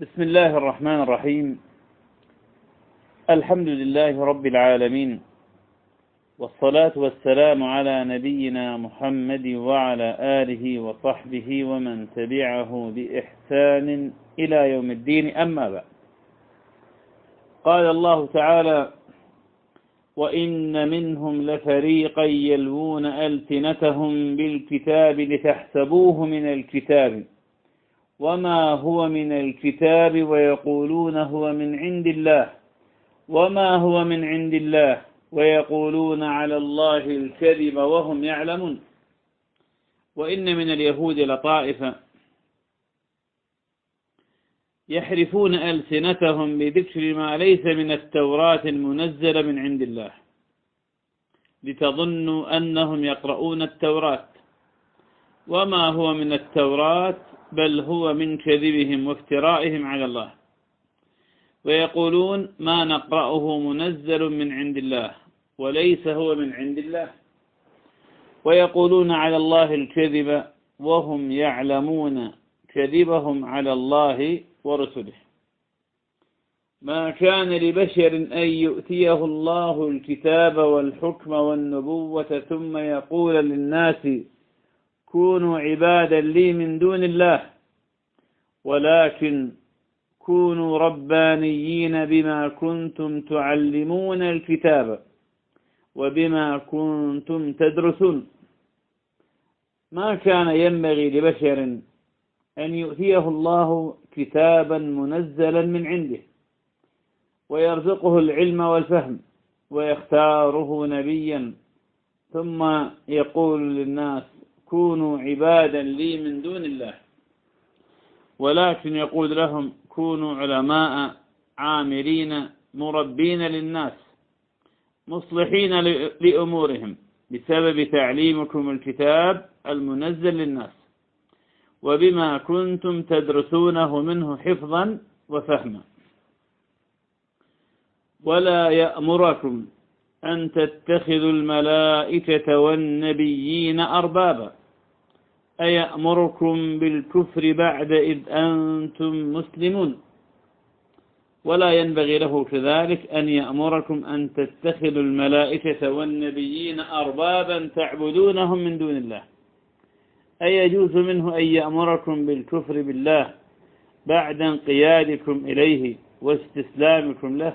بسم الله الرحمن الرحيم. الحمد لله رب العالمين. والصلاة والسلام على نبينا محمد وعلى آله وصحبه ومن تبعه بإحسان إلى يوم الدين. أما بعد. قال الله تعالى وإن منهم لفريقا يلوون ألسنتهم بالكتاب لتحسبوه من الكتاب. وما هو من الكتاب ويقولون هو من عند الله وما هو من عند الله ويقولون على الله الكذب وهم يعلمون وإن من اليهود لطائفة يحرفون ألسنتهم بذكر ما ليس من التوراة المنزلة من عند الله لتظنوا أنهم يقرؤون التوراة وما هو من التوراة بل هو من كذبهم وافترائهم على الله. ويقولون ما نقرأه منزل من عند الله وليس هو من عند الله. ويقولون على الله الكذب وهم يعلمون كذبهم على الله ورسله. ما كان لبشر أن يؤتيه الله الكتاب والحكم والنبوة ثم يقول للناس كونوا عبادا لي من دون الله. ولكن كونوا ربانيين بما كنتم تعلمون الكتاب وبما كنتم تدرسون. ما كان ينبغي لبشر أن يؤتيه الله كتابا منزلا من عنده ويرزقه العلم والفهم ويختاره نبيا. ثم يقول للناس كونوا عبادا لي من دون الله. ولكن يقول لهم كونوا علماء عاملين مربين للناس مصلحين لأمورهم بسبب تعليمكم الكتاب المنزل للناس وبما كنتم تدرسونه منه حفظا وفهما. ولا يأمركم أن تتخذوا الملائكة والنبيين أربابا. أيأمركم بالكفر بعد إذ أنتم مسلمون؟ ولا ينبغي له كذلك أن يأمركم أن تتخذوا الملائكة والنبيين أربابا تعبدونهم من دون الله. أيجوز منه أن يأمركم بالكفر بالله بعد انقيادكم إليه واستسلامكم له؟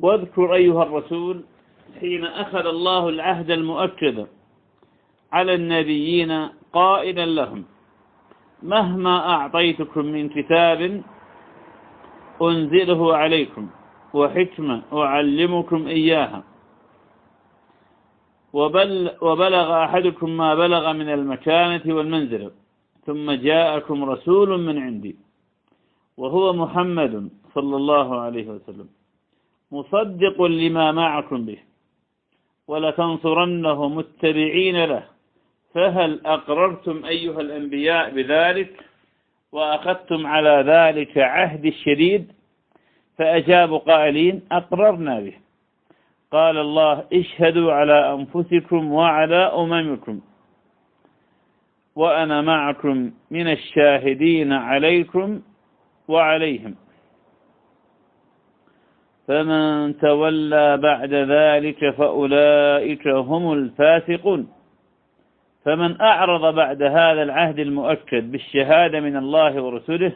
واذكر أيها الرسول حين أخذ الله العهد المؤكد على النبيين قائلا لهم مهما أعطيتكم من كتاب أنزله عليكم وحكمة أعلمكم إياها وبل وبلغ أحدكم ما بلغ من المكانة والمنزلة ثم جاءكم رسول من عندي وهو محمد صلى الله عليه وسلم. مصدق لما معكم به. ولتنصرنه متبعين له. فهل أقررتم أيها الأنبياء بذلك؟ وأخذتم على ذلك عهد الشديد؟ فأجابوا قائلين أقررنا به. قال الله اشهدوا على أنفسكم وعلى أممكم. وأنا معكم من الشاهدين عليكم وعليهم. فمن تولى بعد ذلك فأولئك هم الفاسقون. فمن أعرض بعد هذا العهد المؤكد بالشهادة من الله ورسله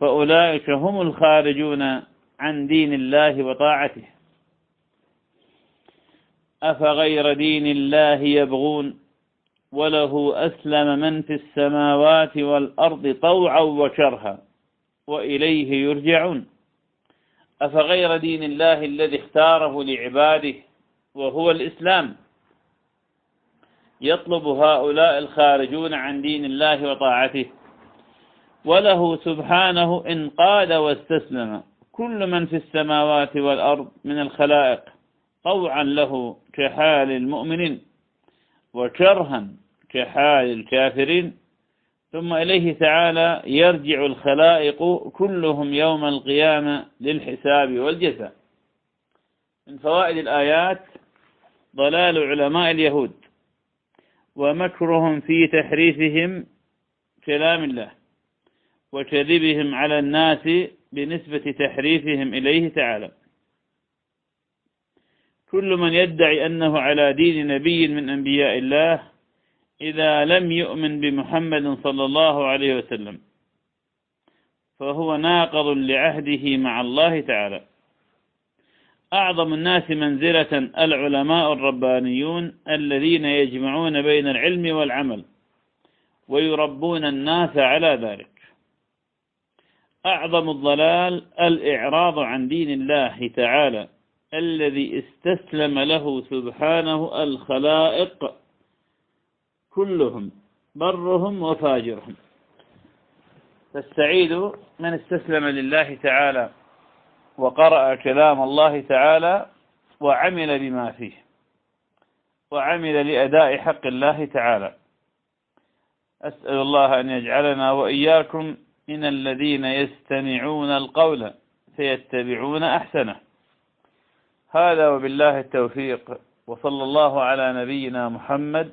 فأولئك هم الخارجون عن دين الله وطاعته. أفغير دين الله يبغون وله أسلم من في السماوات والأرض طوعا وكرها وإليه يرجعون. أفغير دين الله الذي اختاره لعباده وهو الإسلام؟ يطلب هؤلاء الخارجون عن دين الله وطاعته. وله سبحانه انقاد واستسلم. كل من في السماوات والأرض من الخلائق طوعا له كحال المؤمنين وكرها كحال الكافرين. ثم إليه تعالى يرجع الخلائق كلهم يوم القيامة للحساب والجزاء. من فوائد الآيات ضلال علماء اليهود ومكرهم في تحريفهم كلام الله وكذبهم على الناس بنسبة تحريفهم إليه تعالى. كل من يدعي أنه على دين نبي من أنبياء الله إذا لم يؤمن بمحمد صلى الله عليه وسلم فهو ناقض لعهده مع الله تعالى. أعظم الناس منزلة العلماء الربانيون الذين يجمعون بين العلم والعمل ويربون الناس على ذلك. أعظم الضلال الإعراض عن دين الله تعالى الذي استسلم له سبحانه الخلائق كلهم برهم وفاجرهم. فالسعيد من استسلم لله تعالى وقرأ كلام الله تعالى وعمل بما فيه وعمل لأداء حق الله تعالى. أسأل الله أن يجعلنا وإياكم من الذين يستمعون القول فيتبعون أحسنه. هذا وبالله التوفيق وصلى الله على نبينا محمد